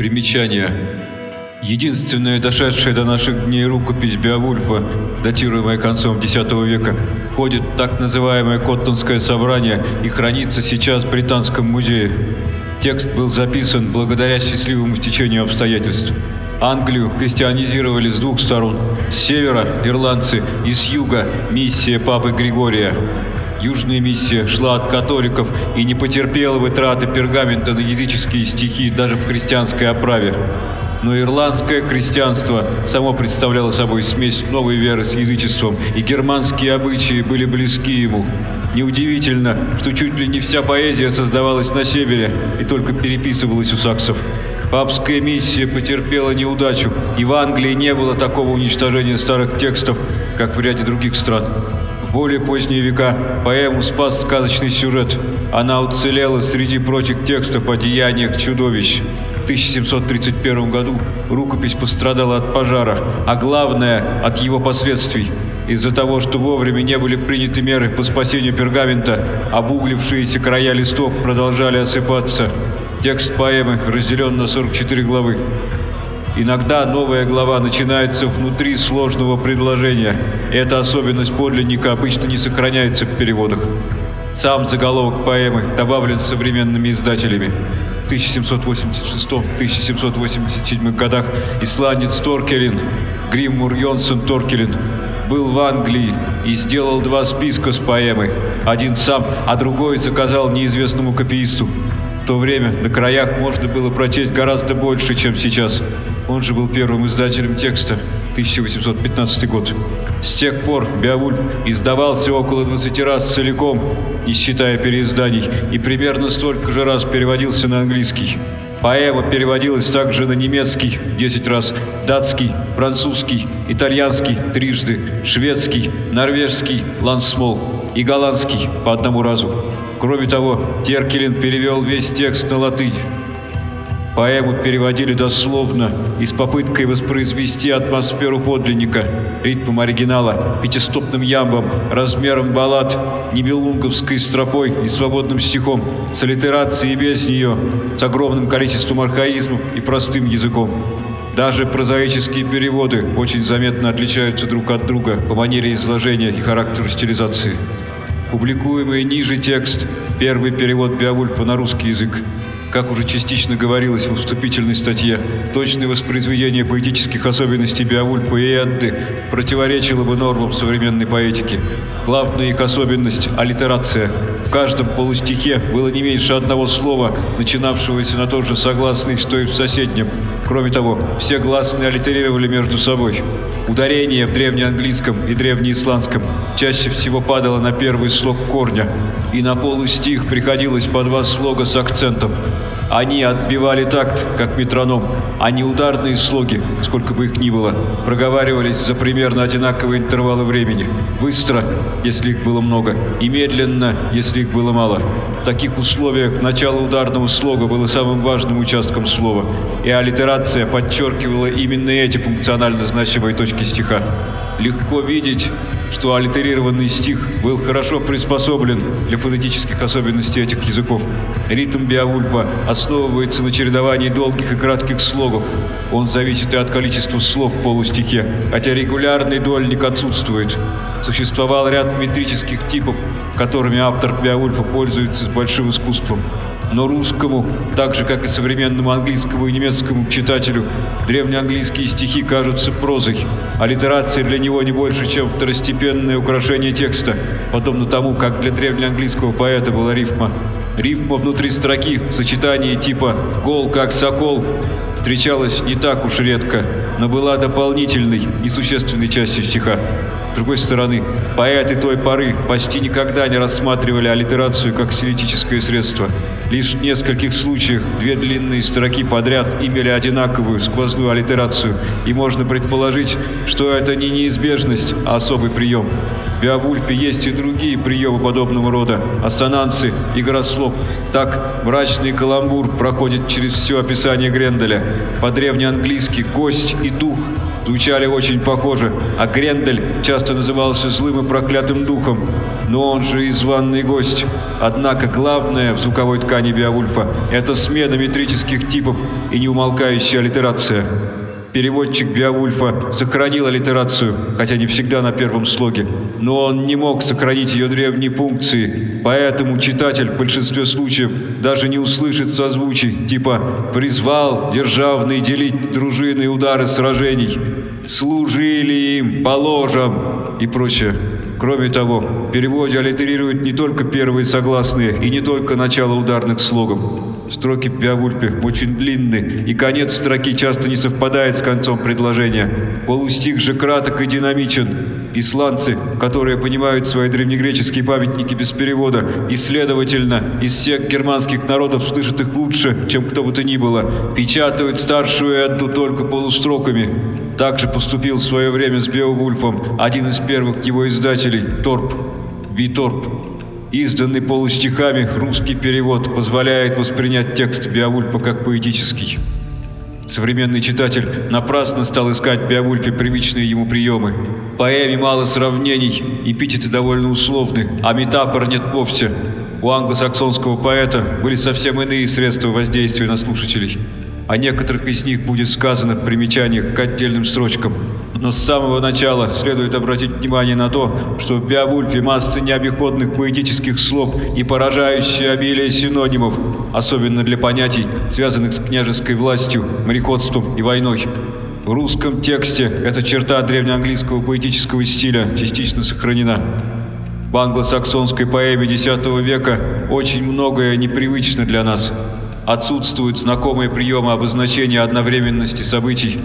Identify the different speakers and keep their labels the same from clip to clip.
Speaker 1: Примечание. Единственная дошедшая до наших дней рукопись Беовульфа, датируемая концом X века, входит в так называемое Коттонское собрание и хранится сейчас в Британском музее. Текст был записан благодаря счастливому стечению обстоятельств. Англию христианизировали с двух сторон. С севера – ирландцы и с юга – миссия Папы Григория. Южная миссия шла от католиков и не потерпела вытраты пергамента на языческие стихи даже в христианской оправе. Но ирландское крестьянство само представляло собой смесь новой веры с язычеством, и германские обычаи были близки ему. Неудивительно, что чуть ли не вся поэзия создавалась на севере и только переписывалась у саксов. Папская миссия потерпела неудачу, и в Англии не было такого уничтожения старых текстов, как в ряде других стран. Более поздние века поэму спас сказочный сюжет. Она уцелела среди прочих текстов о деяниях чудовищ. В 1731 году рукопись пострадала от пожара, а главное – от его последствий. Из-за того, что вовремя не были приняты меры по спасению пергамента, обуглившиеся края листов продолжали осыпаться. Текст поэмы разделен на 44 главы. Иногда новая глава начинается внутри сложного предложения. Эта особенность подлинника обычно не сохраняется в переводах. Сам заголовок поэмы добавлен современными издателями. В 1786-1787 годах исландец Торкелин, Гриммур Йонсон Торкелин, был в Англии и сделал два списка с поэмой. Один сам, а другой заказал неизвестному копиисту. В то время на краях можно было прочесть гораздо больше, чем сейчас. Он же был первым издателем текста, 1815 год. С тех пор Беовульф издавался около 20 раз целиком, не считая переизданий, и примерно столько же раз переводился на английский. Поэма переводилась также на немецкий 10 раз, датский, французский, итальянский трижды, шведский, норвежский, лансмол и голландский по одному разу. Кроме того, Теркелин перевел весь текст на латынь. Поэму переводили дословно и с попыткой воспроизвести атмосферу подлинника, ритмом оригинала, пятистопным ямбом, размером баллад, нибелунговской стропой и свободным стихом, с аллитерацией без нее, с огромным количеством архаизмов и простым языком. Даже прозаические переводы очень заметно отличаются друг от друга по манере изложения и характеру стилизации. Публикуемый ниже текст – первый перевод Беовульфа на русский язык. Как уже частично говорилось в вступительной статье, точное воспроизведение поэтических особенностей Беовульфа и Эдды противоречило бы нормам современной поэтики. Главная их особенность – аллитерация. В каждом полустихе было не меньше одного слова, начинавшегося на тот же согласный, что и в соседнем. Кроме того, все гласные аллитерировали между собой. Ударение в древнеанглийском и древнеисландском чаще всего падало на первый слог корня, и на полустих приходилось по два слога с акцентом. Они отбивали такт, как метроном, не ударные слоги, сколько бы их ни было, проговаривались за примерно одинаковые интервалы времени. Быстро, если их было много, и медленно, если их было мало. В таких условиях начало ударного слога было самым важным участком слова, и аллитерация подчеркивала именно эти функционально значимые точки стиха. Легко видеть, что аллитерированный стих был хорошо приспособлен для фонетических особенностей этих языков. Ритм Беовульфа основывается на чередовании долгих и кратких слогов. Он зависит и от количества слов в полустихе, хотя регулярный дольник отсутствует. Существовал ряд метрических типов, которыми автор Беовульфа пользуется с большим искусством. Но русскому, так же как и современному английскому и немецкому читателю, древнеанглийские стихи кажутся прозой. Аллитерация для него не больше, чем второстепенное украшение текста, подобно тому, как для древнеанглийского поэта была рифма. Рифма внутри строки в сочетании типа «гол как сокол» встречалась не так уж редко, но была дополнительной, несущественной частью стиха. С другой стороны, поэты той поры почти никогда не рассматривали аллитерацию как стилистическое средство. Лишь в нескольких случаях две длинные строки подряд имели одинаковую сквозную аллитерацию, и можно предположить, что это не неизбежность, а особый прием. В Беовульфе есть и другие приемы подобного рода – ассонансы, игра слов. Так, мрачный каламбур проходит через все описание Гренделя. По-древнеанглийски «гость» и «дух» звучали очень похоже, а Грендель часто назывался злым и проклятым духом, но он же и званный гость. Однако главное в звуковой ткани Беовульфа – это смена метрических типов и неумолкающая аллитерация. Переводчик Беовульфа сохранил аллитерацию, хотя не всегда на первом слоге, но он не мог сохранить ее древние пункции, поэтому читатель в большинстве случаев даже не услышит созвучий, типа «призвал державный делить дружины удары сражений», «служили им по ложам» и прочее. Кроме того, в переводе аллитерируют не только первые согласные и не только начало ударных слогов. Строки Беовульпе очень длинны, и конец строки часто не совпадает с концом предложения. Полустих же краток и динамичен. Исландцы, которые понимают свои древнегреческие памятники без перевода, и, следовательно, из всех германских народов слышат их лучше, чем кто бы то ни было, печатают старшую Эдду только полустроками. Так же поступил в свое время с Беовульфом один из первых его издателей, Торп, Виторп. Изданный полустихами русский перевод позволяет воспринять текст Беовульпа как поэтический. Современный читатель напрасно стал искать в Беовульпе привычные ему приемы. В поэме мало сравнений, эпитеты довольно условны, а метафор нет вовсе. У англосаксонского поэта были совсем иные средства воздействия на слушателей. О некоторых из них будет сказано в примечаниях к отдельным строчкам. Но с самого начала следует обратить внимание на то, что в Беовульфе масса необиходных поэтических слов и поражающее обилие синонимов, особенно для понятий, связанных с княжеской властью, мореходством и войной. В русском тексте эта черта древнеанглийского поэтического стиля частично сохранена. В англосаксонской поэме X века очень многое непривычно для нас – Отсутствуют знакомые приемы обозначения одновременности событий.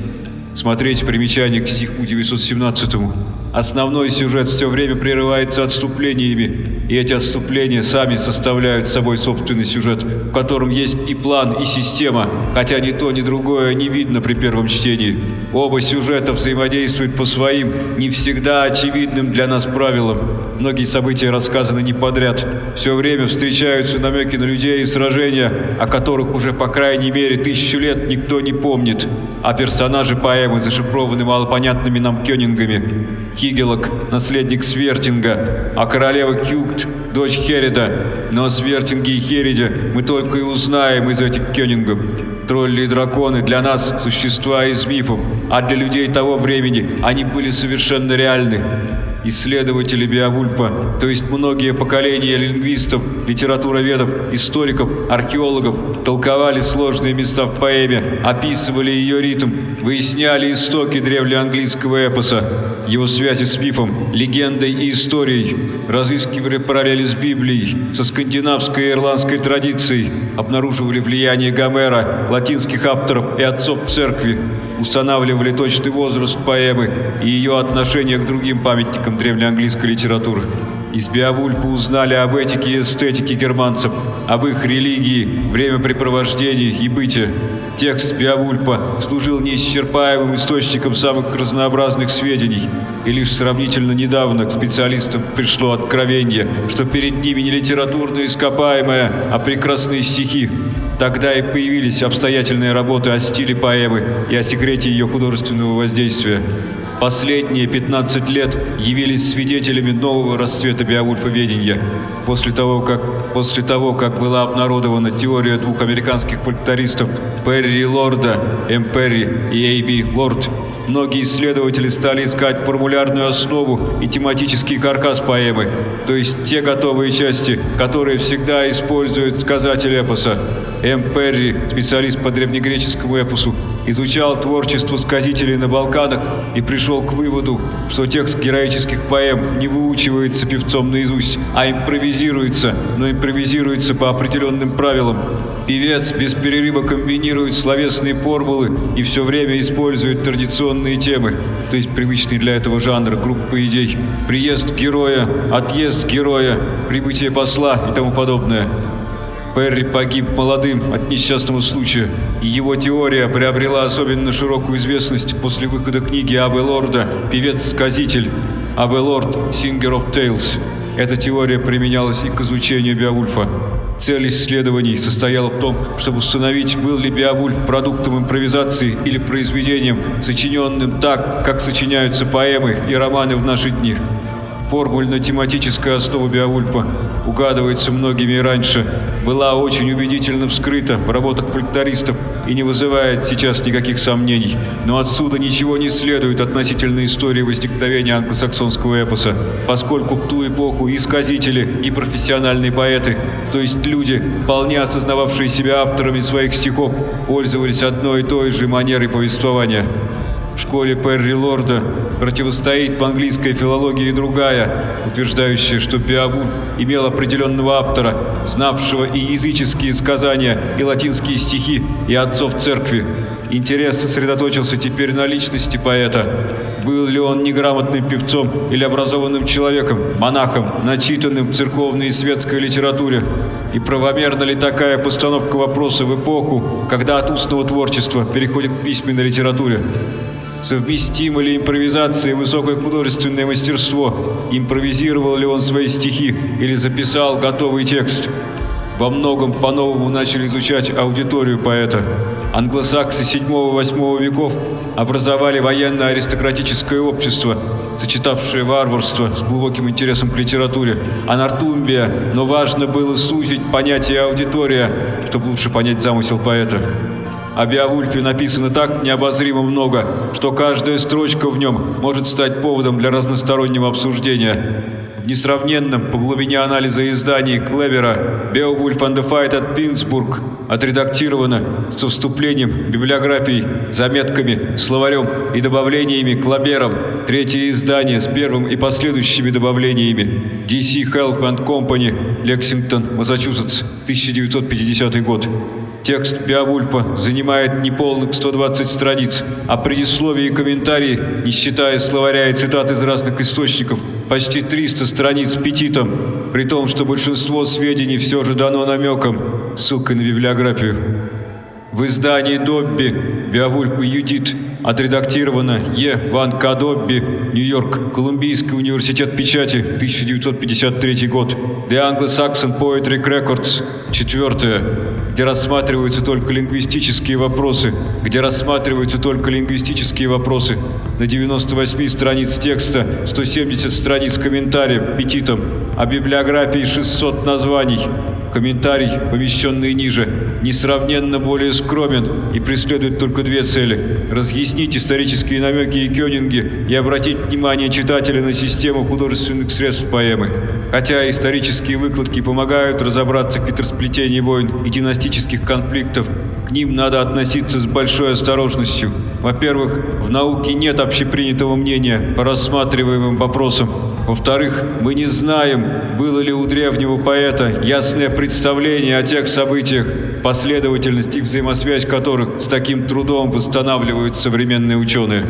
Speaker 1: Смотреть примечание к стиху 917 -му. Основной сюжет все время прерывается отступлениями, и эти отступления сами составляют собой собственный сюжет, в котором есть и план, и система, хотя ни то, ни другое не видно при первом чтении. Оба сюжета взаимодействуют по своим, не всегда очевидным для нас правилам. Многие события рассказаны не подряд. Все время встречаются намеки на людей и сражения, о которых уже по крайней мере тысячу лет никто не помнит, а персонажи поэмы зашифрованы малопонятными нам кёнингами. Хигелок – наследник Свертинга, а королева Кюкт – дочь Херида. Но о Свертинге и Хериде мы только и узнаем из этих кёнингов. Тролли и драконы для нас – существа из мифов, а для людей того времени они были совершенно реальны. Исследователи Биовульпа, то есть многие поколения лингвистов, литературоведов, историков, археологов, толковали сложные места в поэме, описывали ее ритм, выясняли истоки древнеанглийского эпоса, его связи с мифом, легендой и историей, разыскивали параллели с Библией, со скандинавской и ирландской традицией, обнаруживали влияние Гомера, латинских авторов и отцов церкви, устанавливали точный возраст поэмы и ее отношение к другим памятникам древнеанглийской литературы. Из Беовульпа узнали об этике и эстетике германцев, об их религии, времяпрепровождении и быте. Текст Беовульпа служил неисчерпаемым источником самых разнообразных сведений, и лишь сравнительно недавно к специалистам пришло откровение, что перед ними не литературное ископаемое, а прекрасные стихи. Тогда и появились обстоятельные работы о стиле поэмы и о секрете ее художественного воздействия. Последние 15 лет явились свидетелями нового расцвета биовульфоведения. После того, как, после того, как была обнародована теория двух американских фольклористов Перри Лорда, М. Перри и Би Лорд, многие исследователи стали искать формулярную основу и тематический каркас поэмы, то есть те готовые части, которые всегда использует сказатель эпоса. М. Перри, специалист по древнегреческому эпосу, изучал творчество сказителей на Балканах и пришел к выводу, что текст героических поэм не выучивается певцом наизусть, а импровизируется, но импровизируется по определенным правилам. Певец без перерыва комбинирует словесные формулы и все время использует традиционные темы, то есть привычные для этого жанра группы идей, приезд героя, отъезд героя, прибытие посла и тому подобное. Перри погиб молодым от несчастного случая, и его теория приобрела особенно широкую известность после выхода книги Абе Лорда «Певец-сказитель» Абе Лорд «Singer of Tales». Эта теория применялась и к изучению Беовульфа. Цель исследований состояла в том, чтобы установить, был ли Беовульф продуктом импровизации или произведением, сочиненным так, как сочиняются поэмы и романы в наши дни. Формульно-тематическая основа Беовульфа угадывается многими раньше, была очень убедительно вскрыта в работах фольклористов и не вызывает сейчас никаких сомнений. Но отсюда ничего не следует относительно истории возникновения англосаксонского эпоса, поскольку в ту эпоху и сказители, и профессиональные поэты, то есть люди, вполне осознававшие себя авторами своих стихов, пользовались одной и той же манерой повествования в школе Перри Лорда противостоит по английской филологии другая, утверждающая, что Биабу имел определенного автора, знавшего и языческие сказания, и латинские стихи, и отцов церкви. Интерес сосредоточился теперь на личности поэта. Был ли он неграмотным певцом или образованным человеком, монахом, начитанным в церковной и светской литературе? И правомерна ли такая постановка вопроса в эпоху, когда от устного творчества переходит к письменной литературе? Совместимо ли импровизация и высокое художественное мастерство? Импровизировал ли он свои стихи или записал готовый текст? Во многом по-новому начали изучать аудиторию поэта. Англосаксы 7-8 веков образовали военно-аристократическое общество, сочетавшее варварство с глубоким интересом к литературе. А Нортумбия, но важно было сузить понятие аудитория, чтобы лучше понять замысел поэта. О Беовульфе написано так необозримо много, что каждая строчка в нем может стать поводом для разностороннего обсуждения. В несравненном по глубине анализа издании Клевера «Беовульф and the Fight at Пинсбург» отредактировано со вступлением, библиографией, заметками, словарем и добавлениями Клабером. Третье издание с первым и последующими добавлениями. DC Help and Company, Лексингтон, Массачусетс, 1950 год. Текст Беовульфа занимает неполных 120 страниц, а предисловие и комментарии, не считая словаря и цитат из разных источников, почти 300 страниц петитом, при том, что большинство сведений все же дано намеком, ссылкой на библиографию. В издании Добби «Беовульф и Юдит» отредактировано Е. Ван К. Добби, Нью-Йорк, Колумбийский университет печати, 1953 год. The Anglo-Saxon Poetry Records, четвертое, где рассматриваются только лингвистические вопросы, где рассматриваются только лингвистические вопросы. На 98 страниц текста, 170 страниц комментариев, петитом, о библиографии 600 названий, Комментарий, помещенный ниже, несравненно более скромен и преследует только две цели – разъяснить исторические намеки и кёнинги и обратить внимание читателя на систему художественных средств поэмы. Хотя исторические выкладки помогают разобраться в хитросплетении войн и династических конфликтов, к ним надо относиться с большой осторожностью. Во-первых, в науке нет общепринятого мнения по рассматриваемым вопросам. Во-вторых, мы не знаем, было ли у древнего поэта ясное представление о тех событиях, последовательность и взаимосвязь которых с таким трудом восстанавливают современные ученые.